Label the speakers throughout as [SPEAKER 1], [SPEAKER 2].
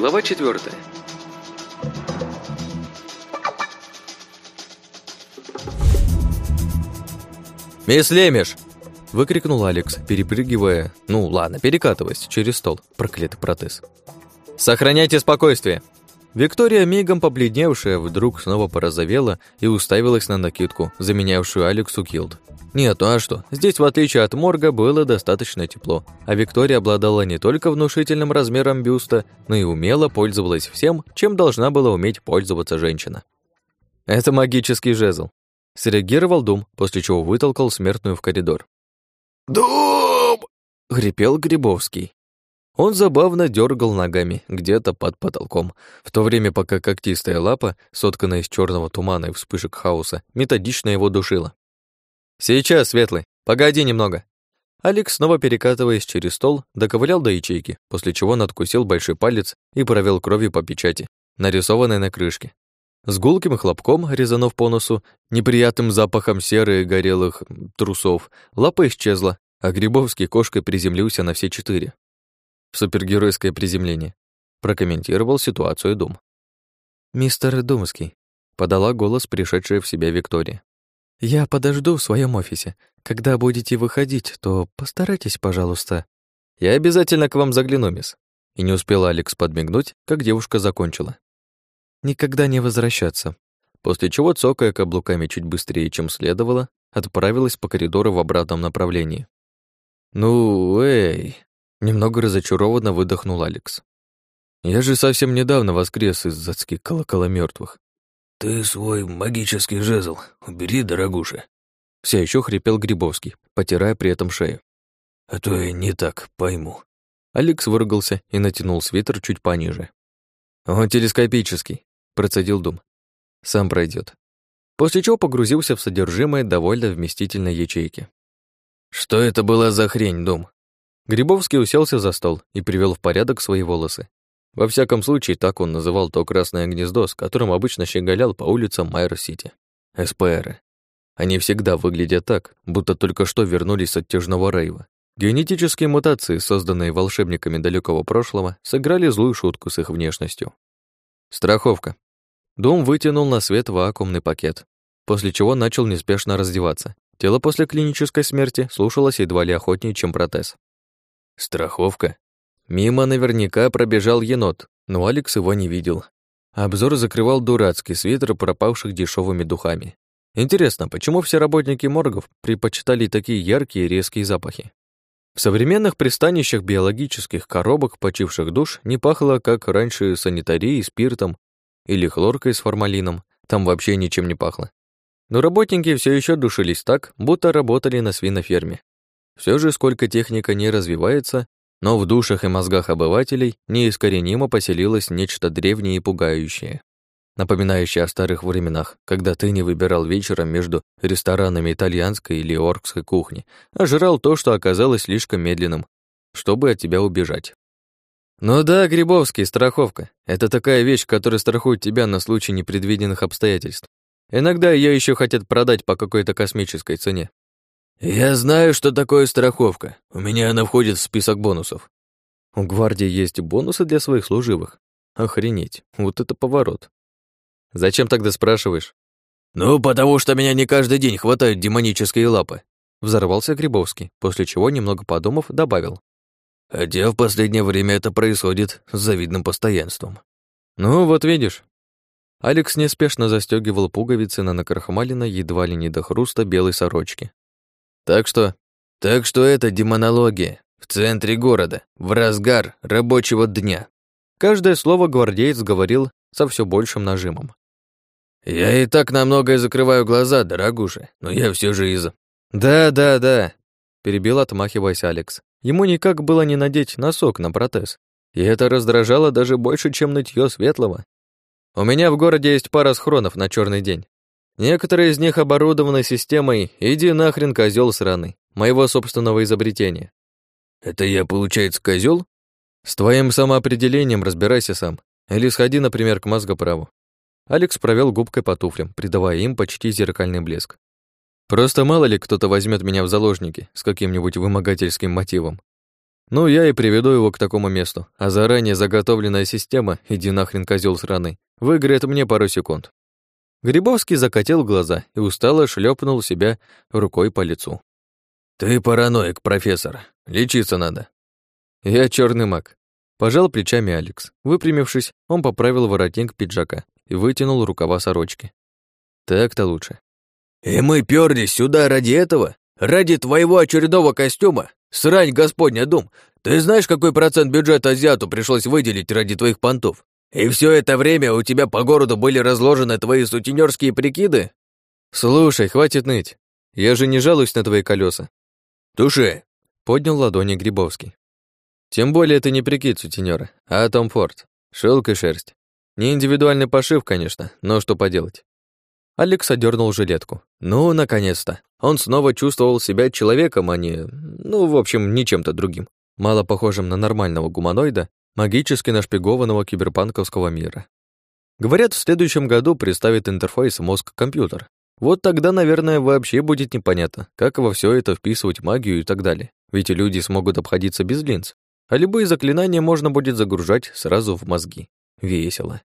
[SPEAKER 1] Глава 4.
[SPEAKER 2] «Мисс Лемеш!» – выкрикнул Алекс, перепрыгивая, ну ладно, перекатываясь через стол, проклятый протез. «Сохраняйте спокойствие!» Виктория, мигом побледневшая, вдруг снова порозовела и уставилась на накидку, заменявшую Алексу Килд. Нет, ну а что? Здесь, в отличие от морга, было достаточно тепло, а Виктория обладала не только внушительным размером бюста, но и умело пользовалась всем, чем должна была уметь пользоваться женщина. Это магический жезл. Среагировал Дум, после чего вытолкал смертную в коридор.
[SPEAKER 3] «Дум!»
[SPEAKER 2] — хрипел Грибовский. Он забавно дергал ногами где-то под потолком, в то время пока когтистая лапа, сотканная из черного тумана и вспышек хаоса, методично его душила. «Сейчас, Светлый, погоди немного». Алекс, снова перекатываясь через стол, доковылял до ячейки, после чего надкусил большой палец и провел кровью по печати, нарисованной на крышке. С гулким хлопком, резанув по носу, неприятным запахом серы и горелых трусов, лапа исчезла, а Грибовский кошкой приземлился на все четыре. Супергеройское приземление. Прокомментировал ситуацию Дум. «Мистер Думский», — подала голос пришедшая в себя Виктория. «Я подожду в своем офисе. Когда будете выходить, то постарайтесь, пожалуйста». «Я обязательно к вам загляну, мисс». И не успел Алекс подмигнуть, как девушка закончила. «Никогда не возвращаться». После чего, цокая каблуками чуть быстрее, чем следовало, отправилась по коридору в обратном направлении. «Ну, эй!» Немного разочарованно выдохнул Алекс. «Я же совсем недавно воскрес из адских колокола мертвых.
[SPEAKER 3] «Ты свой магический жезл убери, дорогуша!»
[SPEAKER 2] Все еще хрипел Грибовский, потирая при этом шею.
[SPEAKER 3] «А то я не так пойму».
[SPEAKER 2] Алекс выругался и натянул свитер чуть пониже. «Он телескопический», — процедил Дум. «Сам пройдет. После чего погрузился в содержимое довольно вместительной ячейки. «Что это была за хрень, Дум?» Грибовский уселся за стол и привел в порядок свои волосы, во всяком случае, так он называл то красное гнездо, с которым обычно щеголял по улицам Майер-Сити. СПРы. Они всегда выглядят так, будто только что вернулись с оттяжного рейва. Генетические мутации, созданные волшебниками далекого прошлого, сыграли злую шутку с их внешностью. Страховка. Дом вытянул на свет вакуумный пакет, после чего начал неспешно раздеваться. Тело после клинической смерти слушалось едва ли охотнее, чем протез. Страховка? Мимо наверняка пробежал енот, но Алекс его не видел. Обзор закрывал дурацкий свитер, пропавших дешевыми духами. Интересно, почему все работники моргов предпочитали такие яркие и резкие запахи? В современных пристанищах биологических коробок почивших душ не пахло, как раньше, санитарией, спиртом или хлоркой с формалином, там вообще ничем не пахло. Но работники все еще душились так, будто работали на свиноферме. Все же, сколько техника не развивается, но в душах и мозгах обывателей неискоренимо поселилось нечто древнее и пугающее, напоминающее о старых временах, когда ты не выбирал вечером между ресторанами итальянской или оркской кухни, а жрал то, что оказалось слишком медленным, чтобы от тебя убежать. Ну да, Грибовский, страховка. Это такая вещь, которая страхует тебя на случай непредвиденных обстоятельств. Иногда ее еще хотят продать по какой-то космической цене.
[SPEAKER 3] «Я знаю, что такое страховка. У меня она входит в список бонусов».
[SPEAKER 2] «У гвардии есть бонусы для своих служивых? Охренеть, вот это поворот. Зачем тогда спрашиваешь?»
[SPEAKER 3] «Ну, потому что меня не каждый день хватают демонические лапы»,
[SPEAKER 2] взорвался Грибовский, после чего, немного подумав, добавил.
[SPEAKER 3] «Хотя в последнее время это происходит с завидным постоянством».
[SPEAKER 2] «Ну, вот видишь». Алекс неспешно застегивал пуговицы на накрахмаленной едва ли не до хруста белой сорочки, так что... Так что это демонология. В центре города, в разгар рабочего дня. Каждое слово гвардеец говорил со все большим нажимом.
[SPEAKER 3] «Я и так на многое закрываю глаза, дорогуша, но я все же из...»
[SPEAKER 2] «Да, да, да», — перебил, отмахиваясь Алекс. Ему никак было не надеть носок на протез. И это раздражало даже больше, чем нытье светлого. «У меня в городе есть пара схронов на черный день. Некоторые из них оборудованы системой «Иди нахрен, козел сраный», моего собственного изобретения.
[SPEAKER 3] Это я, получается, козел?
[SPEAKER 2] С твоим самоопределением разбирайся сам. Или сходи, например, к мозгоправу. Алекс провел губкой по туфлям, придавая им почти зеркальный блеск. Просто мало ли кто-то возьмет меня в заложники с каким-нибудь вымогательским мотивом. Ну, я и приведу его к такому месту, а заранее заготовленная система, иди нахрен, козел сраный, выиграет мне пару секунд. Грибовский закатил глаза и устало шлепнул себя рукой по лицу.
[SPEAKER 3] «Ты параноик, профессор. Лечиться надо».
[SPEAKER 2] «Я черный маг». Пожал плечами Алекс. Выпрямившись, он поправил воротник пиджака и вытянул рукава сорочки. Так-то лучше.
[SPEAKER 3] «И мы пёрлись сюда ради этого? Ради твоего очередного костюма? Срань, господня дум! Ты знаешь, какой процент бюджета азиату пришлось выделить ради твоих понтов? И все это время у тебя по городу были разложены твои сутенерские прикиды?
[SPEAKER 2] Слушай, хватит ныть. Я же не жалуюсь на твои колеса.
[SPEAKER 3] Туше.
[SPEAKER 2] Поднял ладони Грибовский. Тем более это не прикид сутенера, а Том Форд. Шелк и шерсть. Не индивидуальный пошив, конечно, но что поделать. Алекс одернул жилетку. Ну, наконец-то. Он снова чувствовал себя человеком, а не... Ну, в общем, не чем-то другим. Мало похожим на нормального гуманоида, магически нашпигованного киберпанковского мира. Говорят, в следующем году представит интерфейс мозг-компьютер. Вот тогда, наверное, вообще будет непонятно, как во все это вписывать магию и так далее. Ведь люди смогут обходиться без линз, а любые заклинания можно будет загружать сразу в мозги. Весело.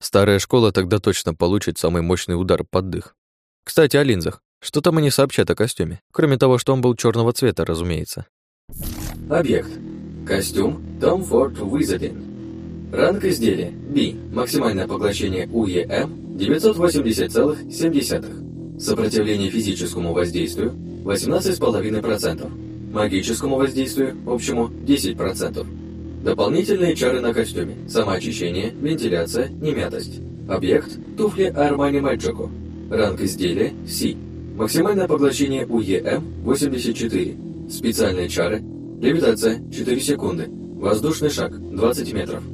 [SPEAKER 2] Старая школа тогда точно получит самый мощный удар под дых. Кстати, о линзах. Что там они сообщат о костюме? Кроме того, что он был черного цвета, разумеется.
[SPEAKER 1] Объект. Костюм Tom Ford Wizarding. Ранг изделия B. Максимальное поглощение УЕМ 980,7. Сопротивление физическому воздействию 18,5%. Магическому воздействию общему 10%. Дополнительные чары на костюме. Самоочищение, вентиляция, немятость. Объект туфли Armani Magico. Ранг изделия C. Максимальное поглощение УЕМ 84. Специальные чары Левитация – 4 секунды. Воздушный шаг – 20 метров.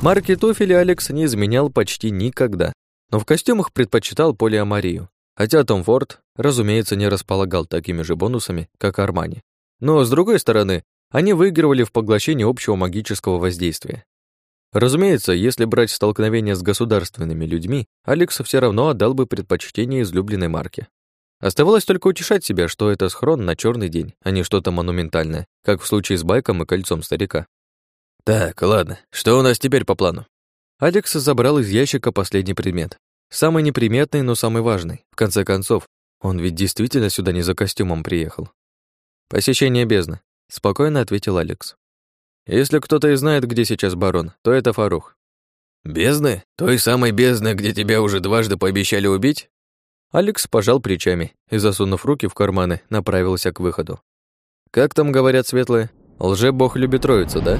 [SPEAKER 2] Марки туфели Алекс не изменял почти никогда, но в костюмах предпочитал полиамарию. Хотя Том Форд, разумеется, не располагал такими же бонусами, как Армани. Но, с другой стороны, они выигрывали в поглощении общего магического воздействия. Разумеется, если брать столкновение с государственными людьми, Алекс все равно отдал бы предпочтение излюбленной марке. Оставалось только утешать себя, что это схрон на черный день, а не что-то монументальное, как в случае с байком и кольцом старика.
[SPEAKER 3] Так, ладно, что у нас теперь по плану?
[SPEAKER 2] Алекс забрал из ящика последний предмет. Самый неприметный, но самый важный. В конце концов, он ведь действительно сюда не за костюмом приехал. «Посещение бездны», — спокойно ответил Алекс. «Если кто-то и знает, где сейчас барон, то это Фарух».
[SPEAKER 3] «Бездны? Той самой бездны, где тебя уже дважды пообещали убить?»
[SPEAKER 2] Алекс пожал плечами и, засунув руки в карманы, направился к выходу. «Как там говорят светлые? Лже-бог любит троицу, да?»